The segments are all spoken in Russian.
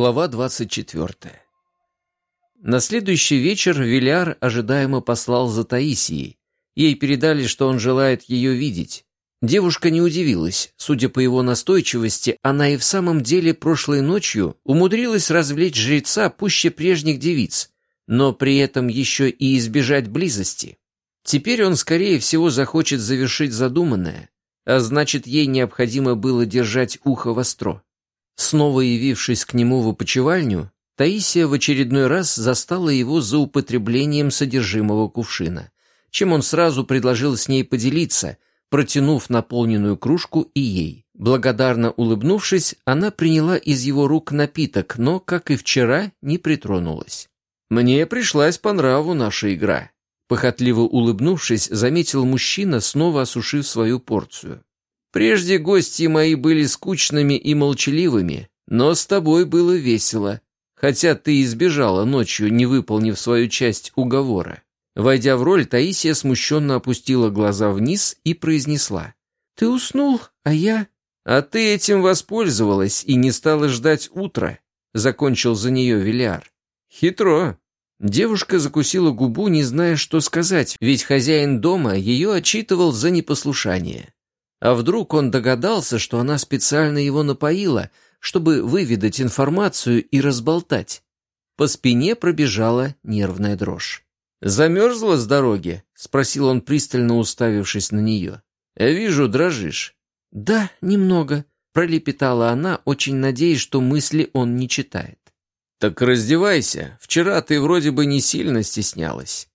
Глава 24. На следующий вечер Виляр ожидаемо послал за Таисией. Ей передали, что он желает ее видеть. Девушка не удивилась. Судя по его настойчивости, она и в самом деле прошлой ночью умудрилась развлечь жреца пуще прежних девиц, но при этом еще и избежать близости. Теперь он, скорее всего, захочет завершить задуманное, а значит, ей необходимо было держать ухо востро. Снова явившись к нему в опочивальню, Таисия в очередной раз застала его за употреблением содержимого кувшина, чем он сразу предложил с ней поделиться, протянув наполненную кружку и ей. Благодарно улыбнувшись, она приняла из его рук напиток, но, как и вчера, не притронулась. «Мне пришлась по нраву наша игра», — похотливо улыбнувшись, заметил мужчина, снова осушив свою порцию. Прежде гости мои были скучными и молчаливыми, но с тобой было весело, хотя ты избежала ночью, не выполнив свою часть уговора». Войдя в роль, Таисия смущенно опустила глаза вниз и произнесла. «Ты уснул, а я...» «А ты этим воспользовалась и не стала ждать утра», — закончил за нее Велиар. «Хитро». Девушка закусила губу, не зная, что сказать, ведь хозяин дома ее отчитывал за непослушание. А вдруг он догадался, что она специально его напоила, чтобы выведать информацию и разболтать? По спине пробежала нервная дрожь. «Замерзла с дороги?» — спросил он, пристально уставившись на нее. «Я вижу, дрожишь». «Да, немного», — пролепетала она, очень надеясь, что мысли он не читает. «Так раздевайся. Вчера ты вроде бы не сильно стеснялась».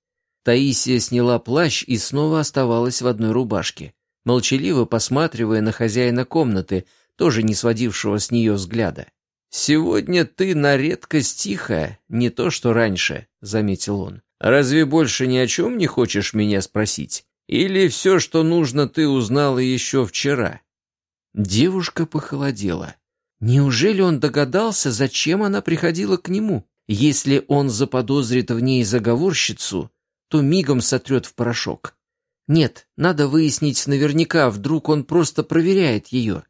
Таисия сняла плащ и снова оставалась в одной рубашке молчаливо посматривая на хозяина комнаты, тоже не сводившего с нее взгляда. «Сегодня ты на редкость тихая, не то что раньше», — заметил он. «Разве больше ни о чем не хочешь меня спросить? Или все, что нужно, ты узнала еще вчера?» Девушка похолодела. Неужели он догадался, зачем она приходила к нему? Если он заподозрит в ней заговорщицу, то мигом сотрет в порошок. Нет, надо выяснить наверняка, вдруг он просто проверяет ее.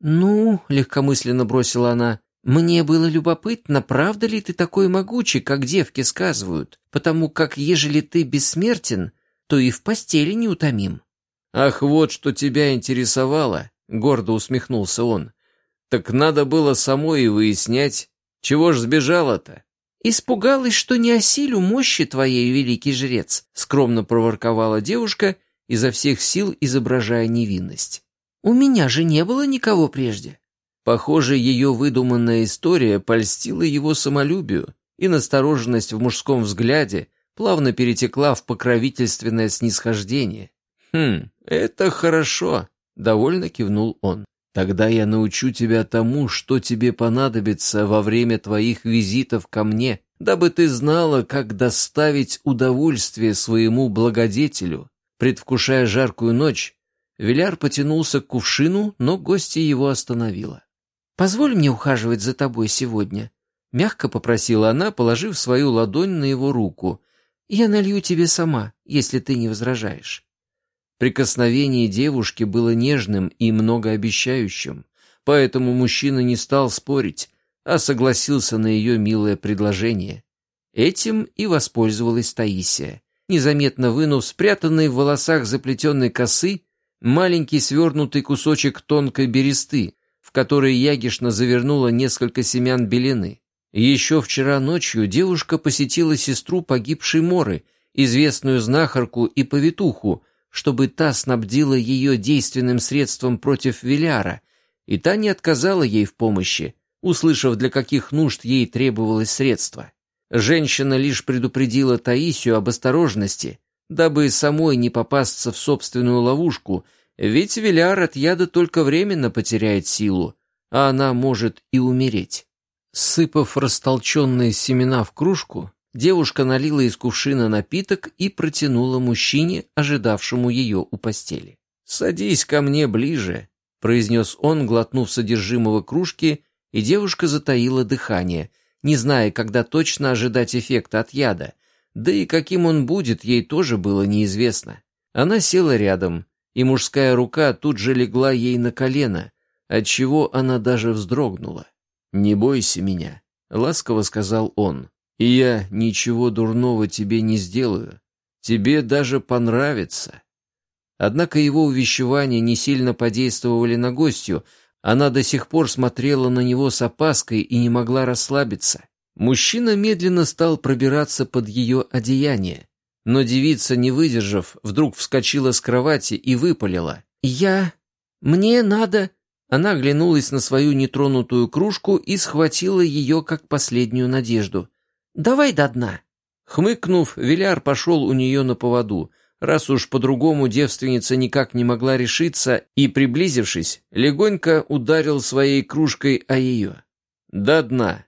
«Ну», — легкомысленно бросила она, — «мне было любопытно, правда ли ты такой могучий, как девки сказывают, потому как, ежели ты бессмертен, то и в постели неутомим». «Ах, вот что тебя интересовало», — гордо усмехнулся он. «Так надо было самой и выяснять, чего ж сбежала-то?» «Испугалась, что не осилю мощи твоей, великий жрец», — скромно проворковала девушка, изо всех сил изображая невинность. «У меня же не было никого прежде». Похоже, ее выдуманная история польстила его самолюбию, и настороженность в мужском взгляде плавно перетекла в покровительственное снисхождение. «Хм, это хорошо», — довольно кивнул он. Тогда я научу тебя тому, что тебе понадобится во время твоих визитов ко мне, дабы ты знала, как доставить удовольствие своему благодетелю». Предвкушая жаркую ночь, Виляр потянулся к кувшину, но гостья его остановила. «Позволь мне ухаживать за тобой сегодня», — мягко попросила она, положив свою ладонь на его руку. «Я налью тебе сама, если ты не возражаешь». Прикосновение девушки было нежным и многообещающим, поэтому мужчина не стал спорить, а согласился на ее милое предложение. Этим и воспользовалась Таисия, незаметно вынув спрятанный в волосах заплетенной косы маленький свернутый кусочек тонкой бересты, в который Ягишна завернула несколько семян белины. Еще вчера ночью девушка посетила сестру погибшей Моры, известную знахарку и повитуху, чтобы та снабдила ее действенным средством против Виляра, и та не отказала ей в помощи, услышав, для каких нужд ей требовалось средство. Женщина лишь предупредила Таисию об осторожности, дабы самой не попасться в собственную ловушку, ведь Виляр от яда только временно потеряет силу, а она может и умереть. Сыпав растолченные семена в кружку, Девушка налила из кувшина напиток и протянула мужчине, ожидавшему ее у постели. «Садись ко мне ближе», — произнес он, глотнув содержимого кружки, и девушка затаила дыхание, не зная, когда точно ожидать эффекта от яда, да и каким он будет, ей тоже было неизвестно. Она села рядом, и мужская рука тут же легла ей на колено, отчего она даже вздрогнула. «Не бойся меня», — ласково сказал он, — «и я ничего дурного тебе не сделаю. Тебе даже понравится». Однако его увещевания не сильно подействовали на гостью, она до сих пор смотрела на него с опаской и не могла расслабиться. Мужчина медленно стал пробираться под ее одеяние, но девица, не выдержав, вдруг вскочила с кровати и выпалила. «Я... мне надо...» Она оглянулась на свою нетронутую кружку и схватила ее как последнюю надежду. «Давай до дна!» Хмыкнув, Виляр пошел у нее на поводу, раз уж по-другому девственница никак не могла решиться, и, приблизившись, легонько ударил своей кружкой о ее. До дна,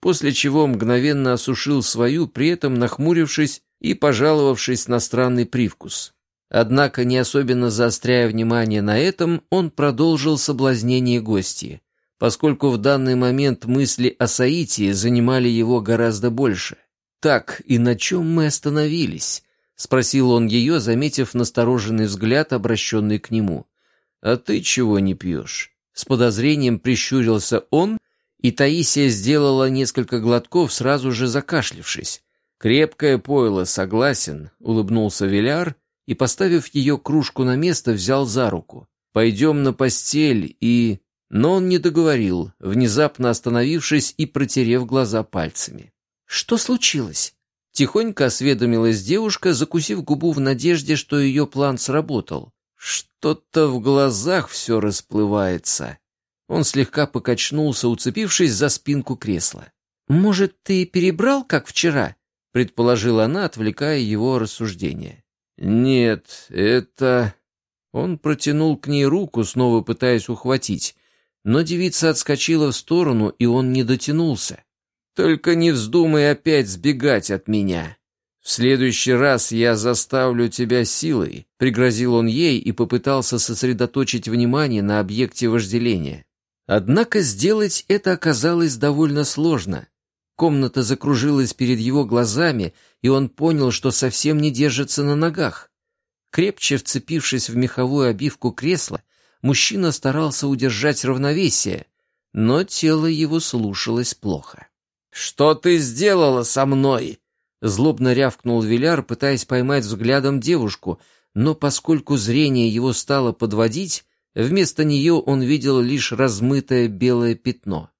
после чего мгновенно осушил свою, при этом нахмурившись и пожаловавшись на странный привкус. Однако, не особенно заостряя внимание на этом, он продолжил соблазнение гостей, поскольку в данный момент мысли о Саитии занимали его гораздо больше. «Так, и на чем мы остановились?» — спросил он ее, заметив настороженный взгляд, обращенный к нему. «А ты чего не пьешь?» С подозрением прищурился он, и Таисия сделала несколько глотков, сразу же закашлившись. «Крепкое пойло, согласен», — улыбнулся Виляр, и, поставив ее кружку на место, взял за руку. «Пойдем на постель и...» Но он не договорил, внезапно остановившись и протерев глаза пальцами. «Что случилось?» Тихонько осведомилась девушка, закусив губу в надежде, что ее план сработал. «Что-то в глазах все расплывается». Он слегка покачнулся, уцепившись за спинку кресла. «Может, ты перебрал, как вчера?» предположила она, отвлекая его рассуждения. «Нет, это...» Он протянул к ней руку, снова пытаясь ухватить, но девица отскочила в сторону, и он не дотянулся. «Только не вздумай опять сбегать от меня. В следующий раз я заставлю тебя силой», — пригрозил он ей и попытался сосредоточить внимание на объекте вожделения. Однако сделать это оказалось довольно сложно. Комната закружилась перед его глазами, и он понял, что совсем не держится на ногах. Крепче вцепившись в меховую обивку кресла, мужчина старался удержать равновесие, но тело его слушалось плохо. «Что ты сделала со мной?» Злобно рявкнул Виляр, пытаясь поймать взглядом девушку, но поскольку зрение его стало подводить, вместо нее он видел лишь размытое белое пятно.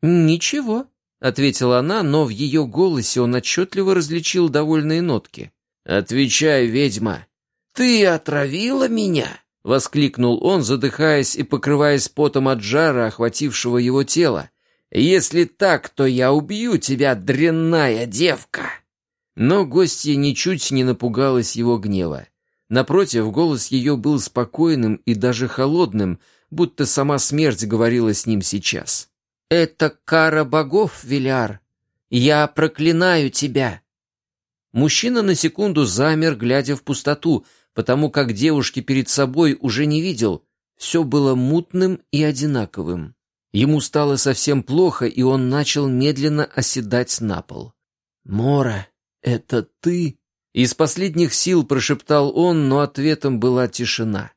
«Ничего», ответила она, но в ее голосе он отчетливо различил довольные нотки. «Отвечай, ведьма!» «Ты отравила меня?» — воскликнул он, задыхаясь и покрываясь потом от жара, охватившего его тело. «Если так, то я убью тебя, дрянная девка!» Но гостья ничуть не напугалась его гнева. Напротив, голос ее был спокойным и даже холодным, будто сама смерть говорила с ним сейчас. «Это кара богов, Виляр! Я проклинаю тебя!» Мужчина на секунду замер, глядя в пустоту, потому как девушки перед собой уже не видел. Все было мутным и одинаковым. Ему стало совсем плохо, и он начал медленно оседать на пол. «Мора, это ты?» Из последних сил прошептал он, но ответом была тишина.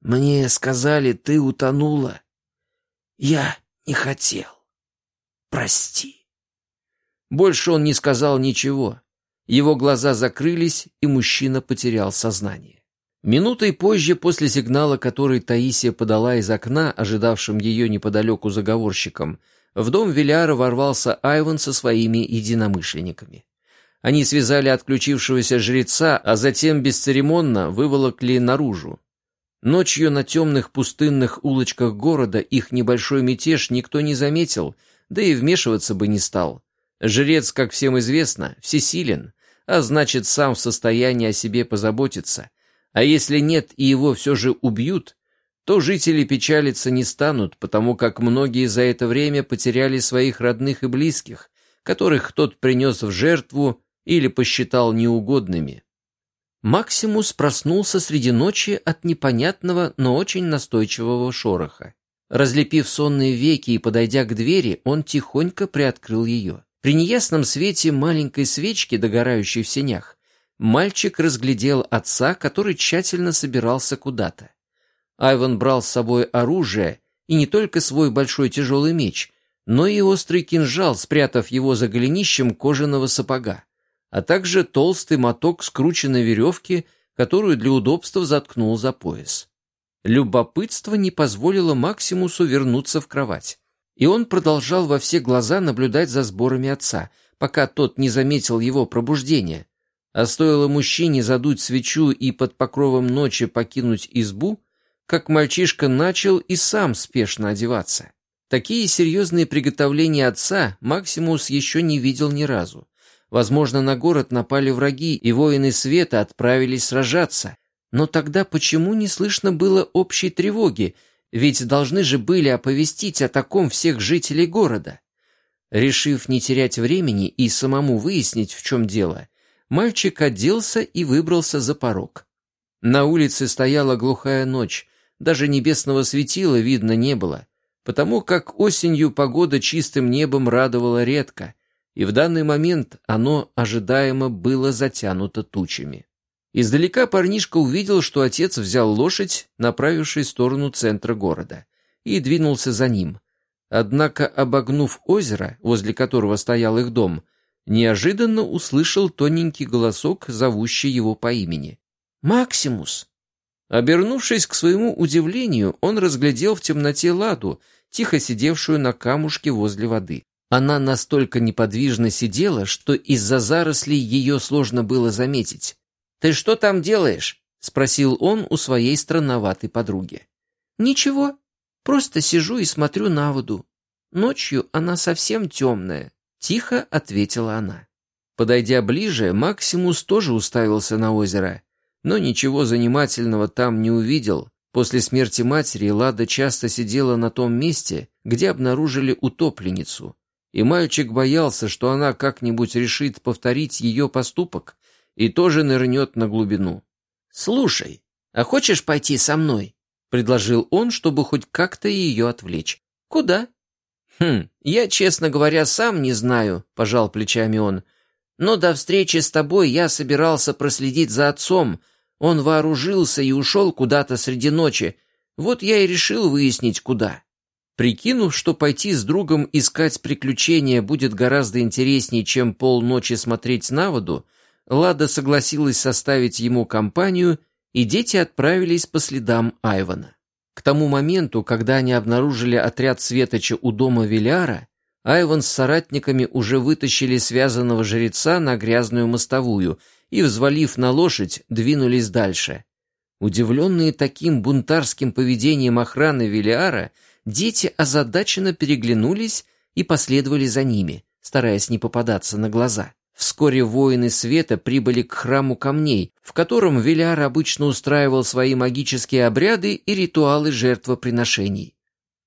«Мне сказали, ты утонула. Я не хотел. Прости. Больше он не сказал ничего. Его глаза закрылись, и мужчина потерял сознание. Минутой позже, после сигнала, который Таисия подала из окна, ожидавшим ее неподалеку заговорщикам, в дом Виляра ворвался Айван со своими единомышленниками. Они связали отключившегося жреца, а затем бесцеремонно выволокли наружу. Ночью на темных пустынных улочках города их небольшой мятеж никто не заметил, да и вмешиваться бы не стал. Жрец, как всем известно, всесилен, а значит, сам в состоянии о себе позаботиться. А если нет и его все же убьют, то жители печалиться не станут, потому как многие за это время потеряли своих родных и близких, которых тот принес в жертву или посчитал неугодными. Максимус проснулся среди ночи от непонятного, но очень настойчивого шороха. Разлепив сонные веки и подойдя к двери, он тихонько приоткрыл ее. При неясном свете маленькой свечки, догорающей в сенях, мальчик разглядел отца, который тщательно собирался куда-то. Айван брал с собой оружие, и не только свой большой тяжелый меч, но и острый кинжал, спрятав его за голенищем кожаного сапога, а также толстый моток скрученной веревки, которую для удобства заткнул за пояс. Любопытство не позволило Максимусу вернуться в кровать, и он продолжал во все глаза наблюдать за сборами отца, пока тот не заметил его пробуждения. А стоило мужчине задуть свечу и под покровом ночи покинуть избу, как мальчишка начал и сам спешно одеваться. Такие серьезные приготовления отца Максимус еще не видел ни разу. Возможно, на город напали враги, и воины света отправились сражаться. Но тогда почему не слышно было общей тревоги, ведь должны же были оповестить о таком всех жителей города? Решив не терять времени и самому выяснить, в чем дело, мальчик оделся и выбрался за порог. На улице стояла глухая ночь, даже небесного светила видно не было, потому как осенью погода чистым небом радовала редко, и в данный момент оно ожидаемо было затянуто тучами. Издалека парнишка увидел, что отец взял лошадь, направившись в сторону центра города, и двинулся за ним. Однако, обогнув озеро, возле которого стоял их дом, неожиданно услышал тоненький голосок, зовущий его по имени. «Максимус!» Обернувшись к своему удивлению, он разглядел в темноте Ладу, тихо сидевшую на камушке возле воды. Она настолько неподвижно сидела, что из-за зарослей ее сложно было заметить. «Ты что там делаешь?» — спросил он у своей странноватой подруги. «Ничего, просто сижу и смотрю на воду. Ночью она совсем темная», — тихо ответила она. Подойдя ближе, Максимус тоже уставился на озеро, но ничего занимательного там не увидел. После смерти матери Лада часто сидела на том месте, где обнаружили утопленницу, и мальчик боялся, что она как-нибудь решит повторить ее поступок и тоже нырнет на глубину. «Слушай, а хочешь пойти со мной?» — предложил он, чтобы хоть как-то ее отвлечь. «Куда?» «Хм, я, честно говоря, сам не знаю», — пожал плечами он. «Но до встречи с тобой я собирался проследить за отцом. Он вооружился и ушел куда-то среди ночи. Вот я и решил выяснить, куда». Прикинув, что пойти с другом искать приключения будет гораздо интереснее, чем полночи смотреть на воду, Лада согласилась составить ему компанию, и дети отправились по следам Айвана. К тому моменту, когда они обнаружили отряд Светоча у дома Виляра, Айван с соратниками уже вытащили связанного жреца на грязную мостовую и, взвалив на лошадь, двинулись дальше. Удивленные таким бунтарским поведением охраны Велиара, дети озадаченно переглянулись и последовали за ними, стараясь не попадаться на глаза. Вскоре воины света прибыли к храму камней, в котором Велиар обычно устраивал свои магические обряды и ритуалы жертвоприношений.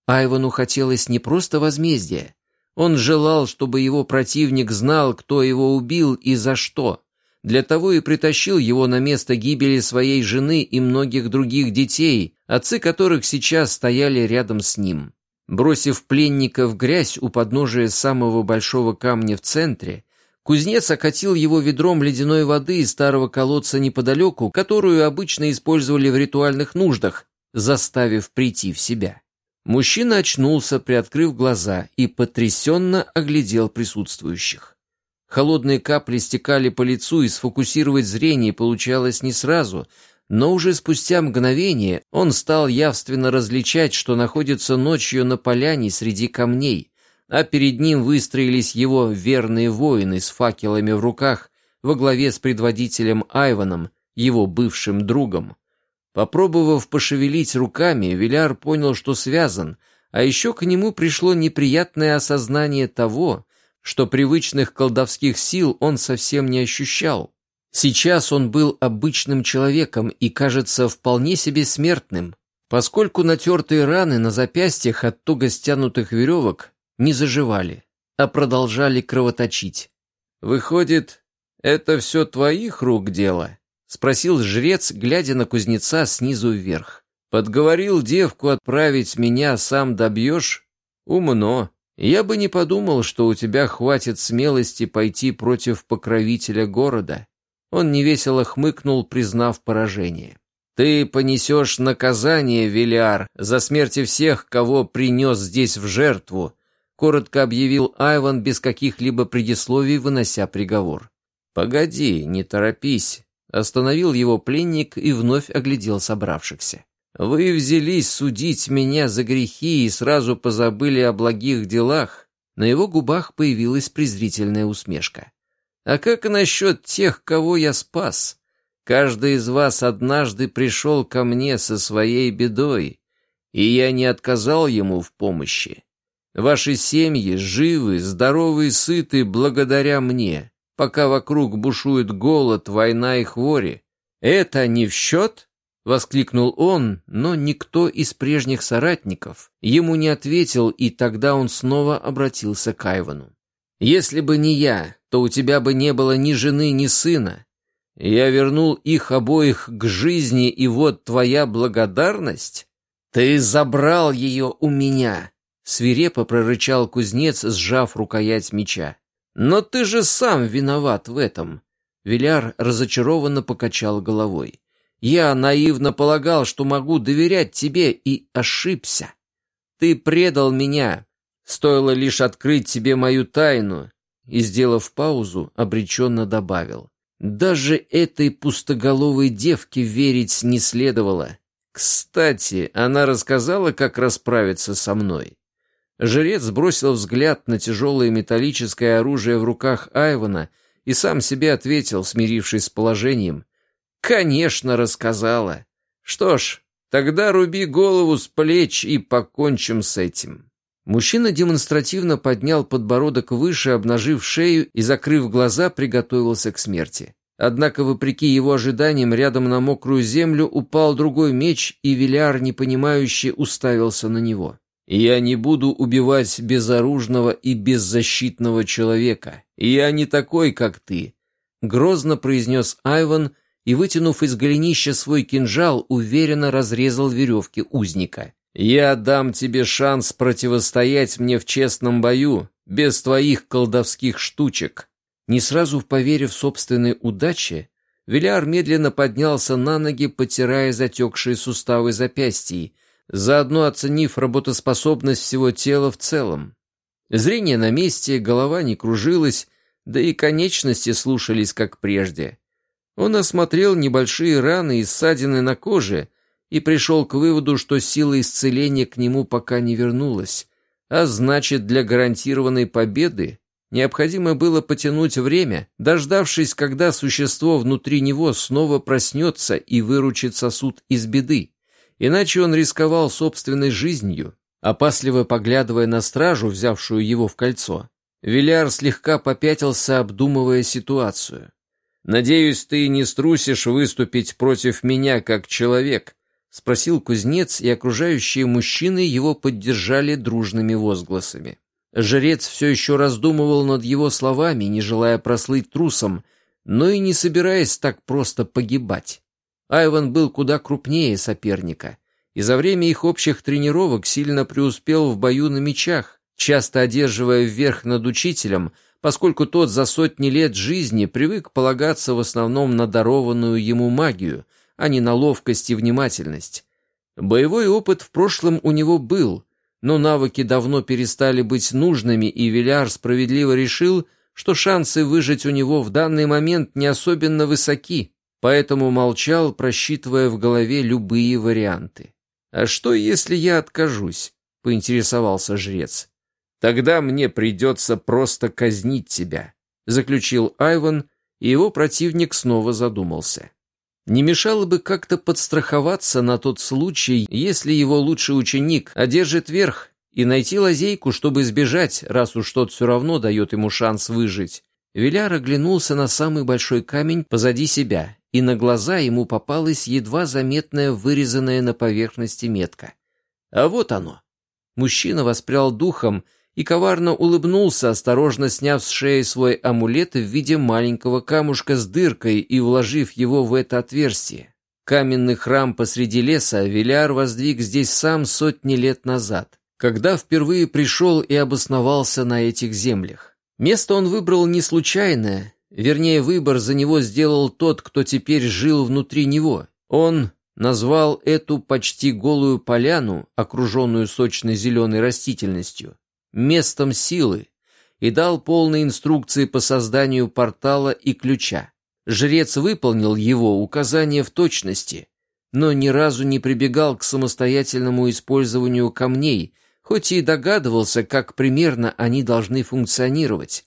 Айвану хотелось не просто возмездия. Он желал, чтобы его противник знал, кто его убил и за что. Для того и притащил его на место гибели своей жены и многих других детей, отцы которых сейчас стояли рядом с ним. Бросив пленника в грязь у подножия самого большого камня в центре, кузнец окатил его ведром ледяной воды из старого колодца неподалеку, которую обычно использовали в ритуальных нуждах, заставив прийти в себя. Мужчина очнулся, приоткрыв глаза, и потрясенно оглядел присутствующих. Холодные капли стекали по лицу, и сфокусировать зрение получалось не сразу, но уже спустя мгновение он стал явственно различать, что находится ночью на поляне среди камней, а перед ним выстроились его верные воины с факелами в руках во главе с предводителем Айваном, его бывшим другом. Попробовав пошевелить руками, Виляр понял, что связан, а еще к нему пришло неприятное осознание того, что привычных колдовских сил он совсем не ощущал. Сейчас он был обычным человеком и, кажется, вполне себе смертным, поскольку натертые раны на запястьях от туго стянутых веревок не заживали, а продолжали кровоточить. «Выходит, это все твоих рук дело?» — спросил жрец, глядя на кузнеца снизу вверх. «Подговорил девку отправить меня, сам добьешь? Умно. Я бы не подумал, что у тебя хватит смелости пойти против покровителя города. Он невесело хмыкнул, признав поражение. Ты понесешь наказание, Велиар, за смерти всех, кого принес здесь в жертву, — коротко объявил Айван без каких-либо предисловий, вынося приговор. «Погоди, не торопись», — остановил его пленник и вновь оглядел собравшихся. «Вы взялись судить меня за грехи и сразу позабыли о благих делах?» На его губах появилась презрительная усмешка. «А как насчет тех, кого я спас? Каждый из вас однажды пришел ко мне со своей бедой, и я не отказал ему в помощи. Ваши семьи живы, здоровы и сыты благодаря мне, пока вокруг бушует голод, война и хвори. Это не в счет?» — воскликнул он, но никто из прежних соратников ему не ответил, и тогда он снова обратился к Айвану. «Если бы не я, то у тебя бы не было ни жены, ни сына. Я вернул их обоих к жизни, и вот твоя благодарность? Ты забрал ее у меня!» Свирепо прорычал кузнец, сжав рукоять меча. «Но ты же сам виноват в этом!» Виляр разочарованно покачал головой. «Я наивно полагал, что могу доверять тебе, и ошибся. Ты предал меня. Стоило лишь открыть тебе мою тайну». И, сделав паузу, обреченно добавил. «Даже этой пустоголовой девке верить не следовало. Кстати, она рассказала, как расправиться со мной». Жрец бросил взгляд на тяжелое металлическое оружие в руках Айвана и сам себе ответил, смирившись с положением. «Конечно, рассказала. Что ж, тогда руби голову с плеч и покончим с этим». Мужчина демонстративно поднял подбородок выше, обнажив шею и, закрыв глаза, приготовился к смерти. Однако, вопреки его ожиданиям, рядом на мокрую землю упал другой меч, и Виляр, непонимающе, уставился на него. Я не буду убивать безоружного и беззащитного человека. Я не такой, как ты», — грозно произнес Айван и, вытянув из голенища свой кинжал, уверенно разрезал веревки узника. «Я дам тебе шанс противостоять мне в честном бою, без твоих колдовских штучек». Не сразу поверив собственной удаче, Виляр медленно поднялся на ноги, потирая затекшие суставы запястья, заодно оценив работоспособность всего тела в целом. Зрение на месте, голова не кружилась, да и конечности слушались как прежде. Он осмотрел небольшие раны и ссадины на коже и пришел к выводу, что сила исцеления к нему пока не вернулась, а значит, для гарантированной победы необходимо было потянуть время, дождавшись, когда существо внутри него снова проснется и выручит сосуд из беды иначе он рисковал собственной жизнью. Опасливо поглядывая на стражу, взявшую его в кольцо, Виляр слегка попятился, обдумывая ситуацию. «Надеюсь, ты не струсишь выступить против меня как человек?» — спросил кузнец, и окружающие мужчины его поддержали дружными возгласами. Жрец все еще раздумывал над его словами, не желая прослыть трусом, но и не собираясь так просто погибать. Айван был куда крупнее соперника, и за время их общих тренировок сильно преуспел в бою на мечах, часто одерживая вверх над учителем, поскольку тот за сотни лет жизни привык полагаться в основном на дарованную ему магию, а не на ловкость и внимательность. Боевой опыт в прошлом у него был, но навыки давно перестали быть нужными, и Виляр справедливо решил, что шансы выжить у него в данный момент не особенно высоки поэтому молчал, просчитывая в голове любые варианты. «А что, если я откажусь?» — поинтересовался жрец. «Тогда мне придется просто казнить тебя», — заключил Айван, и его противник снова задумался. Не мешало бы как-то подстраховаться на тот случай, если его лучший ученик одержит верх, и найти лазейку, чтобы избежать, раз уж тот все равно дает ему шанс выжить. Виляр оглянулся на самый большой камень позади себя и на глаза ему попалась едва заметная вырезанная на поверхности метка. А вот оно. Мужчина воспрял духом и коварно улыбнулся, осторожно сняв с шеи свой амулет в виде маленького камушка с дыркой и вложив его в это отверстие. Каменный храм посреди леса Виляр воздвиг здесь сам сотни лет назад, когда впервые пришел и обосновался на этих землях. Место он выбрал не случайное, Вернее, выбор за него сделал тот, кто теперь жил внутри него. Он назвал эту почти голую поляну, окруженную сочной зеленой растительностью, местом силы, и дал полные инструкции по созданию портала и ключа. Жрец выполнил его указания в точности, но ни разу не прибегал к самостоятельному использованию камней, хоть и догадывался, как примерно они должны функционировать.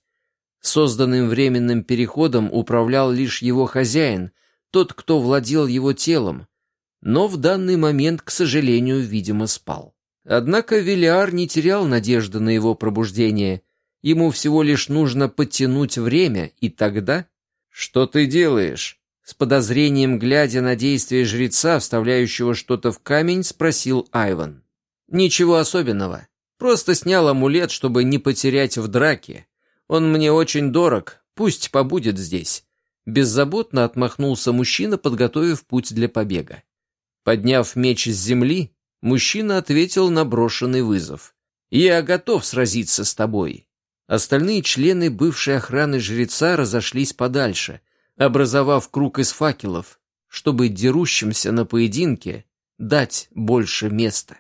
Созданным временным переходом управлял лишь его хозяин, тот, кто владел его телом, но в данный момент, к сожалению, видимо, спал. Однако Велиар не терял надежды на его пробуждение. Ему всего лишь нужно подтянуть время, и тогда... «Что ты делаешь?» С подозрением, глядя на действия жреца, вставляющего что-то в камень, спросил Айван. «Ничего особенного. Просто снял амулет, чтобы не потерять в драке. Он мне очень дорог, пусть побудет здесь». Беззаботно отмахнулся мужчина, подготовив путь для побега. Подняв меч с земли, мужчина ответил на брошенный вызов. «Я готов сразиться с тобой». Остальные члены бывшей охраны жреца разошлись подальше, образовав круг из факелов, чтобы дерущимся на поединке дать больше места.